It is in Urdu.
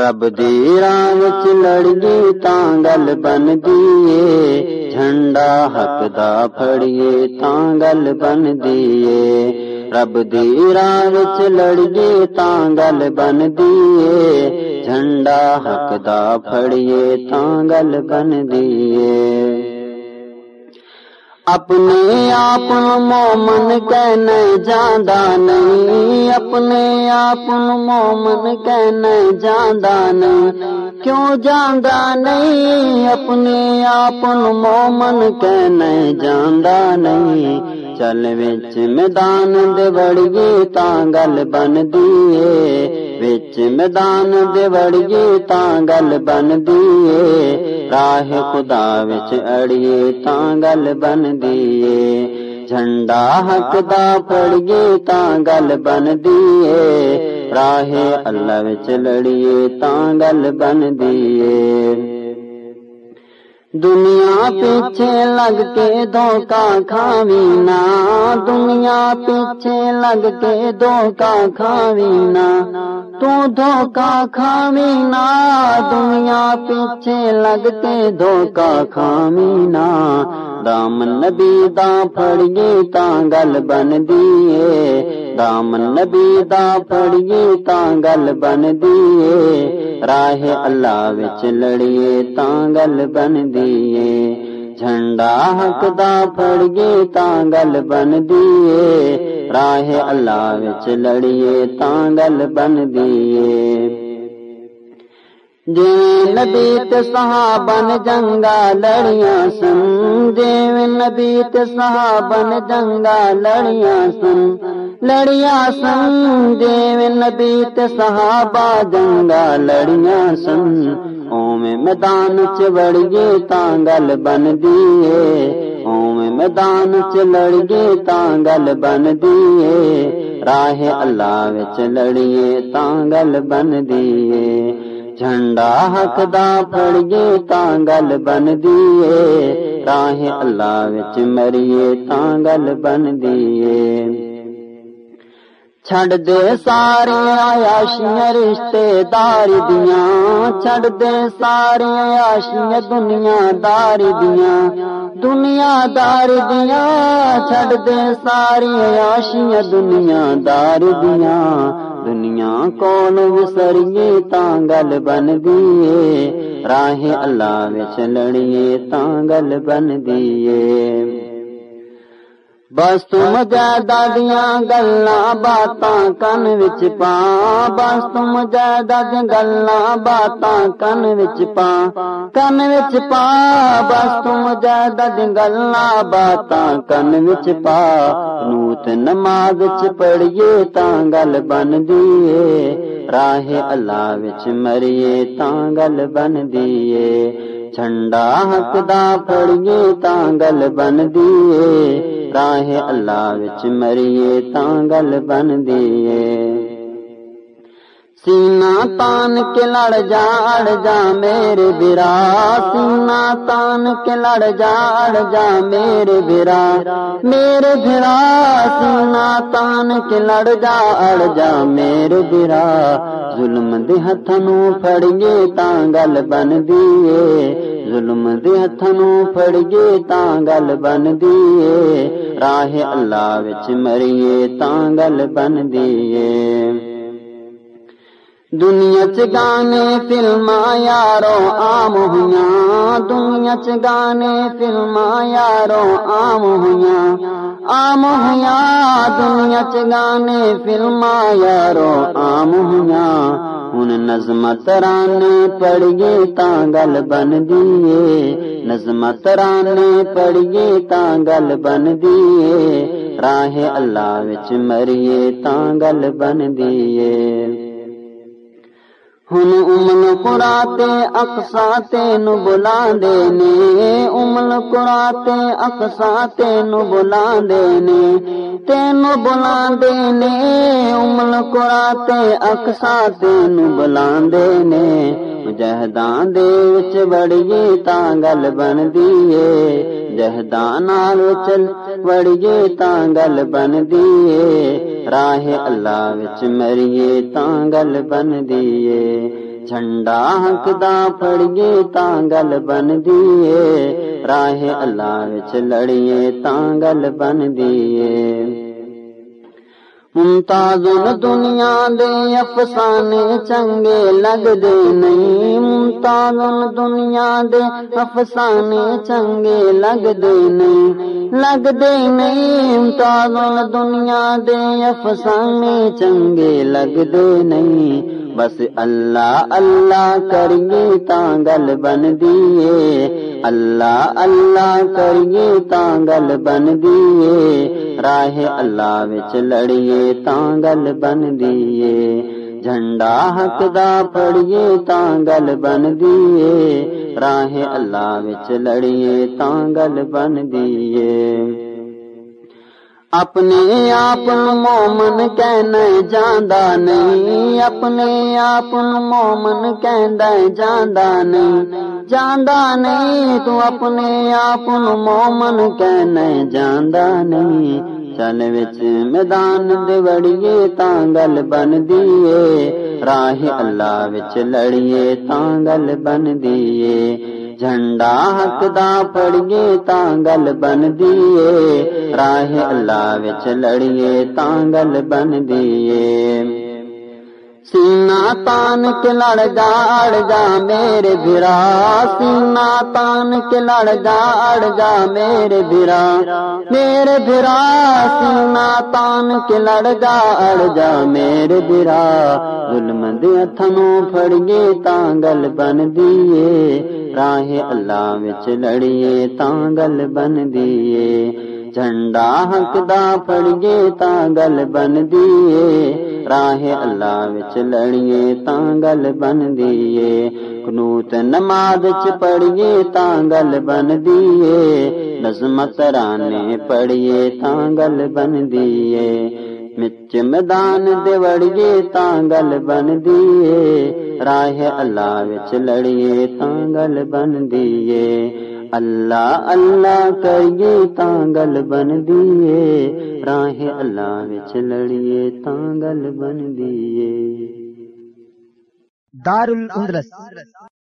رب دی راہ لڑگی لڑیے تاں گل بندی اے جھنڈا حق دا پھڑیے تاں گل بندی اے رب دی راہ لڑگی لڑیے تاں گل بندی اے جھنڈا حق دا پھڑیے تاں گل بندی اے اپنے آپ مومن کہنے جاندہ نہیں، اپنے آپ مومن کہنے جاندہ نہیں۔ کیوں جاندہ نہیں؟ اپنے آپ مومن کہنے جاندہ نہیں۔ چل وچ میدان دے بڑی تاں گل بن دیے وچ میدان دے وڑیے تاں گل بن دیے راہ خدا وچ اڑیے تاں گل بن دیے جھنڈا حق دا پڑیے تاں گل بن دیے راہ اللہ وچ لڑیے تاں گل بن دیے دنیا پیچھے لگ کے دھوکا کھاوی نا۔ دنیا پیچھے لگ کے دھوکا کھاوی نا۔ تو دھوکا کھاوی نا۔ دنیا پیچھے لگ کے دھوکا کھاوی نا دام نبی دا پھڑیے تاں گل بن دیے دام نبی دا پھڑیے تاں گل بن دیے راہ اللہ وچ لڑیے تاں گل بن دیے جھنڈا حق دا پھڑیے تاں گل بن دیے راہ اللہ وچ لڑیے تاں گل بن دیے جی نبی صحابن جنگا لڑیاں سن۔ جی نبی صحابن جنگا لڑیاں سن۔ لڑیاں سن۔ جی نبی صحابہ جنگا لڑیاں سن۔ اوم میدان چ وڑیے تاں گل بن دیے اوم میدان چ لڑیے تاں گل بن دیے راہ اللہ وچ لڑیے تاں گل بن دیے جھنڈا حق دا پھڑیے تاں گل بن دیے راہ اللہ وچ مریے تاں گل بن دیے چھڑ دے سارے آیاشیاں رشتے دار دیاں چھڑ دے سارے آیاشیاں دنیا دار دیاں دنیا دار دیاں چھڑ دے ساری آیاشیاں دنیا دار دیاں دنیا کون وسریے تاں گل بن دیے راہ اللہ وچ لڑیے تاں گل بن دیے بس تم جائیدادیاں گلاں باتاں کن وچ پا بس تم جائیداد گلاں باتاں کن وچ پا کن وچ پا بس تم جائیداد گلاں باتاں کن وچ پا نوت نماز چ پڑھیے تاں گل بن دیے راہ اللہ وچ مریے تاں گل بن دیے جھنڈا حق دا پڑھیے تاں گل بن دیے راہ اللہ وچ مریے تاں گل بن دیے سینا تان کے لڑ جا اڑ جا میرے برا سینا تان کے لڑ جا اڑ جا میرے برا میرے برا سینا تان کے لڑ جا اڑ جا میرے برا ظلم دے ہتھ نو پھڑیے تاں گل بن دیے ظلم دے ہتھ نو پھڑیے تاں گل بن دیے راہ اللہ وچ مریے تاں گل بن دیے دنیا چ گانے فلم یارو آم ہویاں۔ دنیا چ گانے فلم یارو آم ہویاں۔ آم ہویاں، دنیا چ گانے فلم یارو آم ہویاں۔ ہن نظم ترانے پڑھیے تاں گل بن دیے نظم ترانے پڑھیے تاں گل بن دیے راہ اللہ وچ مریے تاں گل بن دیے ہن امن قراتے اقصا تین بلا دینے امن قراتے اقصا تین بلا دینے تین بلا دینے امن قراتے تین بلا جہدان دے وچ گل بن دیے جہدان نال چل بڑیے تاں گل بن دیے راہ اللہ وچ مریے تاں گل بن دیے جھنڈا حق دا پڑیے تاں گل بن دیے راہ اللہ وچ لڑیے تاں گل بن دیے ممتاز دنیا دے افسانے چنگے لگ دے نہیں ممتاز دنیا دے افسانے چنگے لگ دے نہیں لگ دے نہیں ممتاز دنیا دے افسانے چنگے لگ دے نہیں بس اللہ اللہ کریے تانگل بن دیے اللہ اللہ کریے تانگل بن دیے راہ اللہ وچ لڑیے تانگل بن دیے جھنڈا حق دا پڑیے تانگل بن دیے راہ اللہ وچ لڑیے تانگل بن دیے اپنے آپ مومن کہنا جانا نہیں، اپنے آپ مومن کہنا جانا نہیں۔ جانا نہیں تو اپنے آپ مومن کہنا جانا نہیں۔ چل وچ میدان دے وڑیے بن دیے راہ اللہ وچ لڑیے تانگل بن دیے جھنڈا حق دا پڑیے تانگل بن دیے راہ اللہ وچ لڑیے تانگل بن دیے سینا تان کے لڑ گا اڑ گا میرے برا سینا تان کے لڑ گا اڑ گا میرے برا میرے برا سینا تان کے لڑ گا اڑ گا میرے برا ظلم دے تھنوں پھڑیے تانگل بن دیے راہ اللہ وچ لڑیے تانگل بن دیے جھنڈا حق دا پڑیے تانگل بن دیے راہ اللہ وچ لڑیے تانگل بن دیے کنوت نماز چ پڑیے تانگل بن دیے نظمت رانے پڑیے تانگل بن دیے مچ میدان دے وڑیے تانگل بن دیے راہ اللہ وچ لڑیے تانگل بن دیے اللہ اللہ کریے تانگل بن دیے راہ اللہ وچ لڑیے تانگل بن دیے دار الاندلس